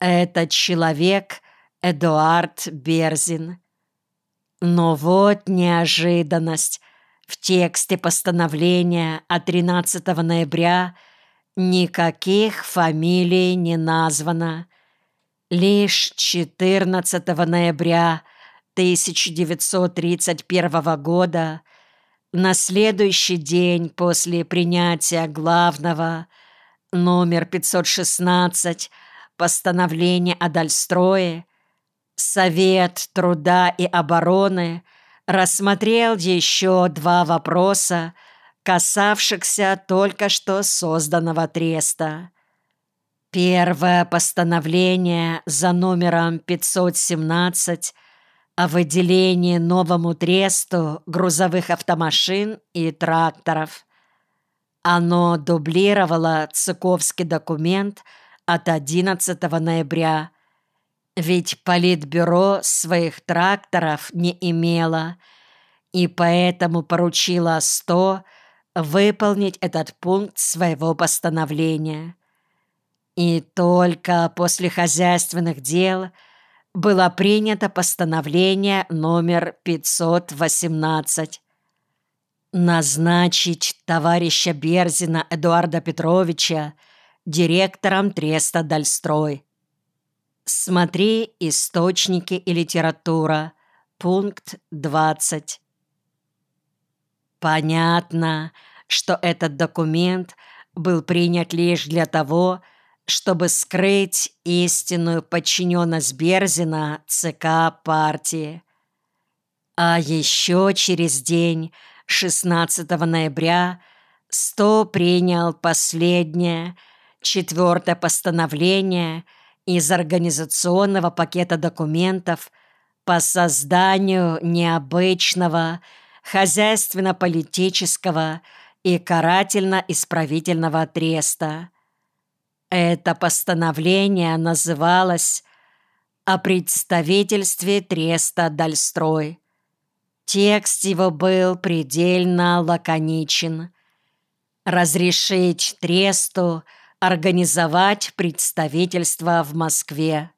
Этот человек Эдуард Берзин. Но вот неожиданность. В тексте постановления от 13 ноября никаких фамилий не названо. Лишь 14 ноября 1931 года, на следующий день после принятия главного, номер 516, постановления о Дальстрое, Совет труда и обороны рассмотрел еще два вопроса, касавшихся только что созданного треста. Первое постановление за номером 517 о выделении новому тресту грузовых автомашин и тракторов. Оно дублировало Цыковский документ от 11 ноября, ведь Политбюро своих тракторов не имело, и поэтому поручило 100 выполнить этот пункт своего постановления. И только после хозяйственных дел – было принято постановление номер 518 назначить товарища Берзина Эдуарда Петровича директором Треста Дальстрой. Смотри «Источники и литература», пункт 20. Понятно, что этот документ был принят лишь для того, чтобы скрыть истинную подчиненность Берзина ЦК партии. А еще через день, 16 ноября, Сто принял последнее, четвертое постановление из организационного пакета документов по созданию необычного хозяйственно-политического и карательно-исправительного треста – это постановление называлось «О представительстве Треста Дальстрой». Текст его был предельно лаконичен. Разрешить Тресту организовать представительство в Москве.